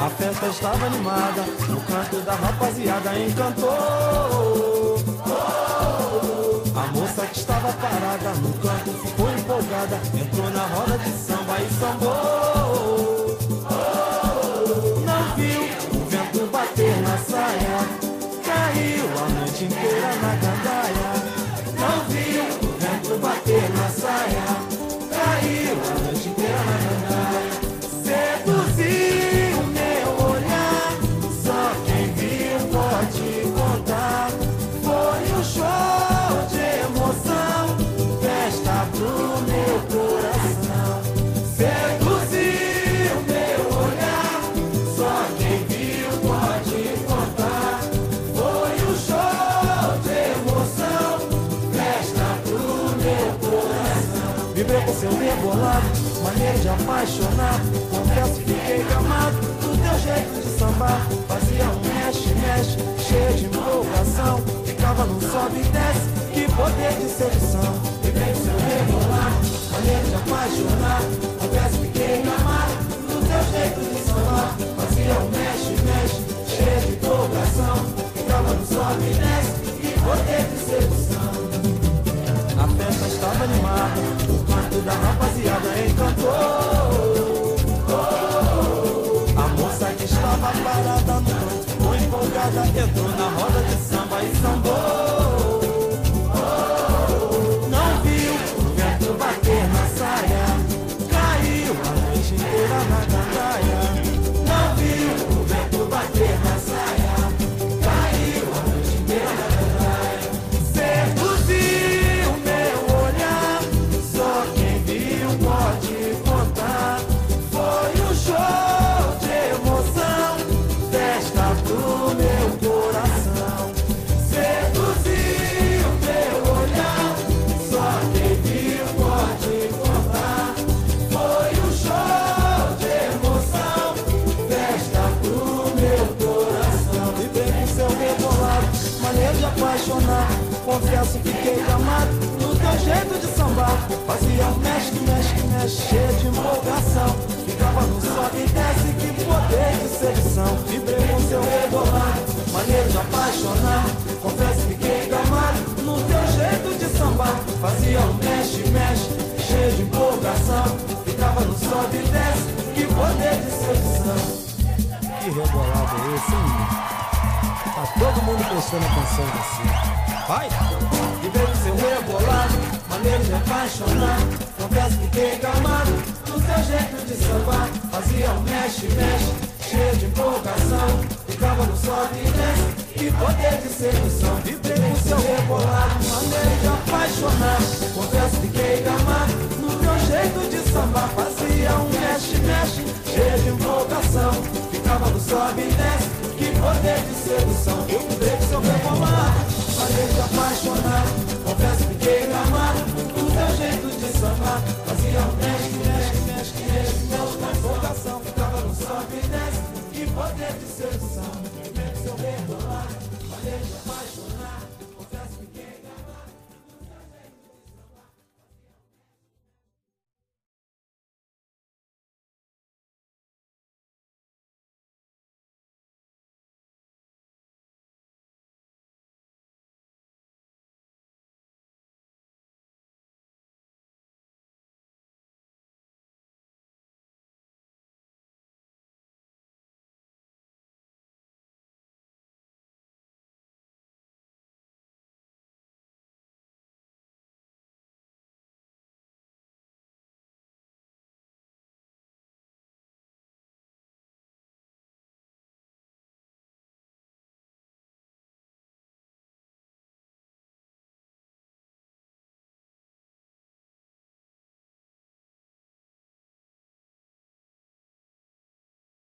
A festa estava animada, o canto da rapaziada encantou. A moça que estava parada no canto ficou empolgada, entrou na roda de samba e sambou. Não viu o vento bater na saia, caiu a noite inteira na Vibrei com seu rebolado, maneiro de apaixonar. Confesso que fiquei gamado do teu jeito de sambar. Fazia um mexe, mexe, cheio de empolgação. Ficava no sobe e desce, que poder de sedução. Vibrei com seu rebolado, maneiro de apaixonar. Confesso que fiquei gamado o canto da rapaziada encantou. A moça que estava parada no canto ficou empolgada, entrou na roda de samba e sambou. Confesso que fiquei amado no teu jeito de sambar. Fazia mexe, mexe, mexe, cheio de empolgação. Ficava no sobe e desce, que poder de sedução. Vibrei com seu rebolado, maneiro de apaixonar. Confesso que fiquei amado no teu jeito de sambar. Fazia um mexe, mexe, cheio de empolgação. Ficava no sobe e desce, que poder de sedução. Que rebolado é esse, hein? Tá todo mundo prestando atenção em você. Vai! E veio seu rebolado, maneiro de apaixonar. Confesso que fiquei calmado no seu jeito de sambar. Fazia um mexe, mexe, cheio de empolgação. Ficava no sobe e desce, que poder de sedução. Vibrei com seu rebolado, maneiro de apaixonar. Confesso que fiquei calmado no teu jeito de sambar. Fazia um mexe, mexe, cheio de empolgação. Ficava no sobe e desce, que poder de sedução.